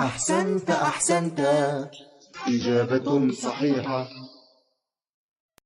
أحسنت أحسنت. إجابة صحيحة.